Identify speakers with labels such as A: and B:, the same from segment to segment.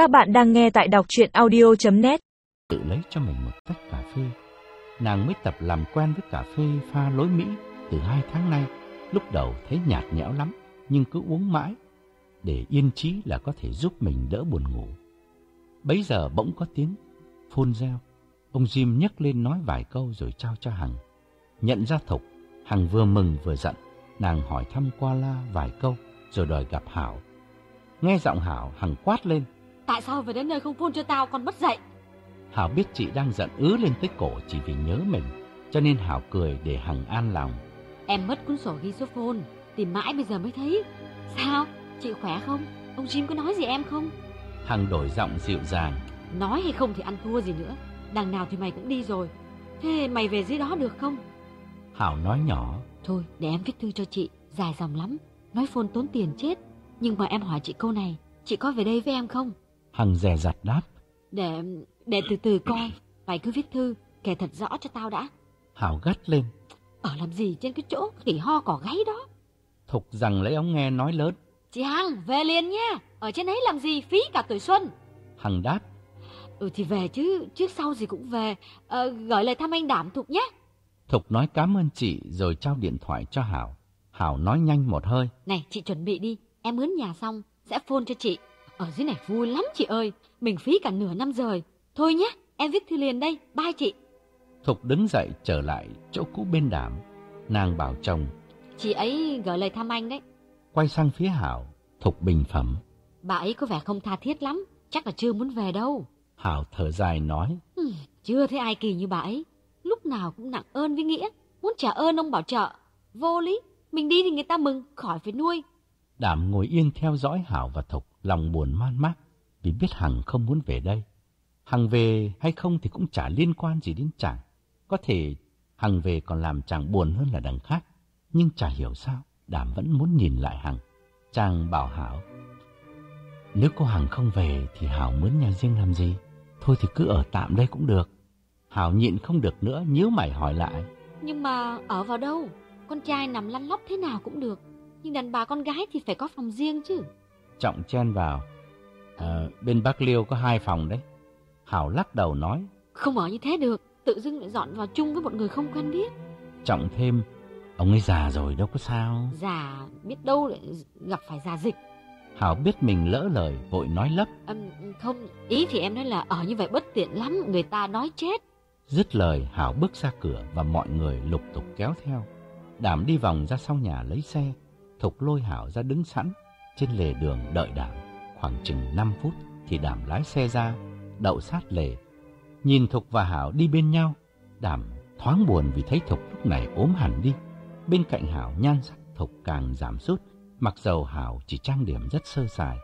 A: Các bạn đang nghe tại đọc chuyện audio.net
B: Tự lấy cho mình một tách cà phê. Nàng mới tập làm quen với cà phê pha lối Mỹ từ hai tháng nay. Lúc đầu thấy nhạt nhẽo lắm, nhưng cứ uống mãi. Để yên trí là có thể giúp mình đỡ buồn ngủ. Bấy giờ bỗng có tiếng phôn reo. Ông Jim nhấc lên nói vài câu rồi trao cho Hằng. Nhận ra Thục, Hằng vừa mừng vừa giận. Nàng hỏi thăm qua la vài câu rồi đòi gặp Hảo. Nghe giọng Hảo, Hằng quát lên.
C: Tại sao về đến nơi không phone cho tao còn mất dậy?
B: Hảo biết chị đang giận ứ lên tới cổ chỉ vì nhớ mình, cho nên Hảo cười để Hằng an lòng.
C: Em mất cuốn sổ ghi số phone, tìm mãi bây giờ mới thấy. Sao? Chị khỏe không? Ông Jim có nói gì em không?
B: Hằng đổi giọng dịu dàng.
C: Nói hay không thì ăn thua gì nữa. Đằng nào thì mày cũng đi rồi. Thế mày về dưới đó được không?
B: Hảo nói nhỏ.
C: Thôi để em viết thư cho chị, dài dòng lắm. Nói phone tốn tiền chết. Nhưng mà em hỏi chị câu này, chị có về đây với em không?
B: Hằng dè dặt đáp.
C: Để để từ từ coi, mày cứ viết thư, kể thật rõ cho tao đã.
B: Hảo gắt lên.
C: Ở làm gì trên cái chỗ khỉ ho cỏ gáy đó?
B: Thục rằng lấy ống nghe nói lớn.
C: Chị Hằng, về liền nha. Ở trên ấy làm gì, phí cả tuổi xuân.
B: Hằng đáp.
C: Ừ thì về chứ, trước sau gì cũng về. Ờ, gửi lời thăm anh Đảm Thục nhé.
B: Thục nói cảm ơn chị rồi trao điện thoại cho Hảo. Hảo nói nhanh một hơi.
C: Này, chị chuẩn bị đi. Em mướn nhà xong, sẽ phone cho chị. Ở dưới này vui lắm chị ơi. Mình phí cả nửa năm rồi. Thôi nhé, em viết thư liền đây. Bye chị.
B: Thục đứng dậy trở lại chỗ cũ bên đảm. Nàng bảo chồng.
C: Chị ấy gửi lời thăm anh đấy.
B: Quay sang phía Hảo, Thục bình phẩm.
C: Bà ấy có vẻ không tha thiết lắm. Chắc là chưa muốn về đâu.
B: Hảo thở dài nói.
C: Ừ, chưa thấy ai kỳ như bà ấy. Lúc nào cũng nặng ơn với nghĩa. Muốn trả ơn ông bảo trợ. Vô lý. Mình đi thì người ta mừng, khỏi phải nuôi.
B: Đảm ngồi yên theo dõi Hảo và Thục, lòng buồn man mác vì biết Hằng không muốn về đây. Hằng về hay không thì cũng chả liên quan gì đến chàng. Có thể Hằng về còn làm chàng buồn hơn là đằng khác. Nhưng chả hiểu sao, Đảm vẫn muốn nhìn lại Hằng. Chàng bảo Hảo, nếu cô Hằng không về thì Hảo mướn nhà riêng làm gì? Thôi thì cứ ở tạm đây cũng được. Hảo nhịn không được nữa, nhíu mày hỏi lại.
C: Nhưng mà ở vào đâu? Con trai nằm lăn lóc thế nào cũng được. Nhưng đàn bà con gái thì phải có phòng riêng chứ.
B: Trọng chen vào. À, bên Bác Liêu có hai phòng đấy. Hảo lắc đầu nói.
C: Không ở như thế được. Tự dưng lại dọn vào chung với một người không quen biết.
B: Trọng thêm. Ông ấy già rồi đâu có sao.
C: Già biết đâu lại gặp phải già dịch.
B: Hảo biết mình lỡ lời vội nói lấp.
C: À, không, ý thì em nói là ở như vậy bất tiện lắm. Người ta nói chết.
B: Dứt lời Hảo bước ra cửa và mọi người lục tục kéo theo. Đảm đi vòng ra sau nhà lấy xe. Thục lôi Hảo ra đứng sẵn trên lề đường đợi Đảm. Khoảng chừng 5 phút thì Đảm lái xe ra, đậu sát lề. Nhìn Thục và Hảo đi bên nhau, Đảm thoáng buồn vì thấy Thục lúc này ốm hẳn đi. Bên cạnh Hảo nhan sắc Thục càng giảm sút, mặc dầu Hảo chỉ trang điểm rất sơ sài.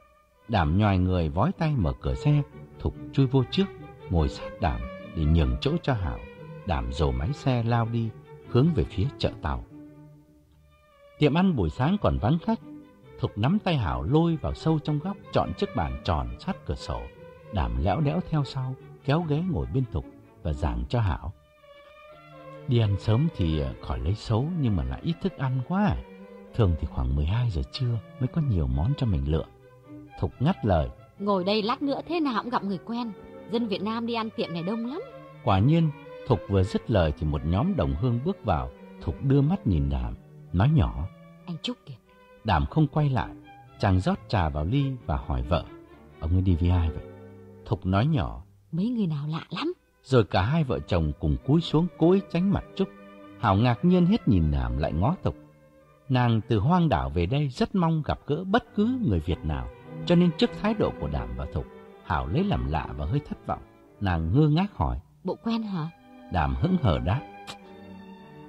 B: Đảm nhòi người vói tay mở cửa xe, Thục chui vô trước, ngồi sát Đảm để nhường chỗ cho Hảo. Đảm dồ máy xe lao đi, hướng về phía chợ tàu. Tiệm ăn buổi sáng còn vắng khách. Thục nắm tay Hảo lôi vào sâu trong góc, chọn chiếc bàn tròn sát cửa sổ. Đảm lẽo đẽo theo sau, kéo ghế ngồi bên Thục và giảng cho Hảo. Đi ăn sớm thì khỏi lấy xấu nhưng mà lại ít thức ăn quá à. Thường thì khoảng 12 giờ trưa mới có nhiều món cho mình lựa. Thục ngắt lời.
C: Ngồi đây lát nữa thế nào cũng gặp người quen. Dân Việt Nam đi ăn tiệm này đông lắm.
B: Quả nhiên, Thục vừa dứt lời thì một nhóm đồng hương bước vào. Thục đưa mắt nhìn Đảm, nói nhỏ.
C: Anh Trúc kìa.
B: Đảm không quay lại, chàng rót trà vào ly và hỏi vợ. Ông ấy đi với ai vậy? Thục nói nhỏ.
C: Mấy người nào lạ lắm.
B: Rồi cả hai vợ chồng cùng cúi xuống cối tránh mặt Trúc. Hảo ngạc nhiên hết nhìn Đảm lại ngó Thục. Nàng từ hoang đảo về đây rất mong gặp gỡ bất cứ người Việt nào. Cho nên trước thái độ của Đảm và Thục, Hảo lấy làm lạ và hơi thất vọng. Nàng ngơ ngác hỏi.
C: Bộ quen hả?
B: Đảm hững hờ đáp.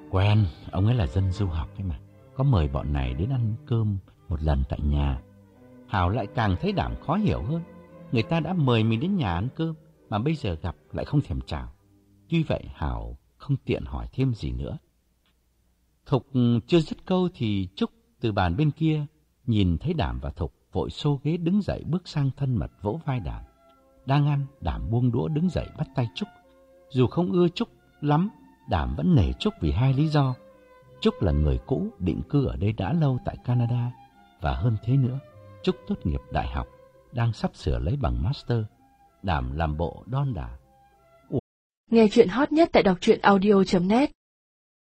B: Quen, ông ấy là dân du học ấy mà. Có mời bọn này đến ăn cơm một lần tại nhà. Hảo lại càng thấy Đảm khó hiểu hơn. Người ta đã mời mình đến nhà ăn cơm, mà bây giờ gặp lại không thèm chào. Tuy vậy Hảo không tiện hỏi thêm gì nữa. Thục ừ, chưa dứt câu thì Trúc từ bàn bên kia nhìn thấy Đảm và Thục vội xô ghế đứng dậy bước sang thân mật vỗ vai Đảm. Đang ăn, Đảm buông đũa đứng dậy bắt tay Trúc. Dù không ưa Trúc lắm, Đảm vẫn nể Trúc vì hai lý do. Trúc là người cũ định cư ở đây đã lâu tại Canada và hơn thế nữa, Trúc tốt nghiệp đại học, đang sắp sửa lấy bằng master, đảm làm bộ đon đả.
D: Nghe chuyện hot nhất tại đọc truyện audio.net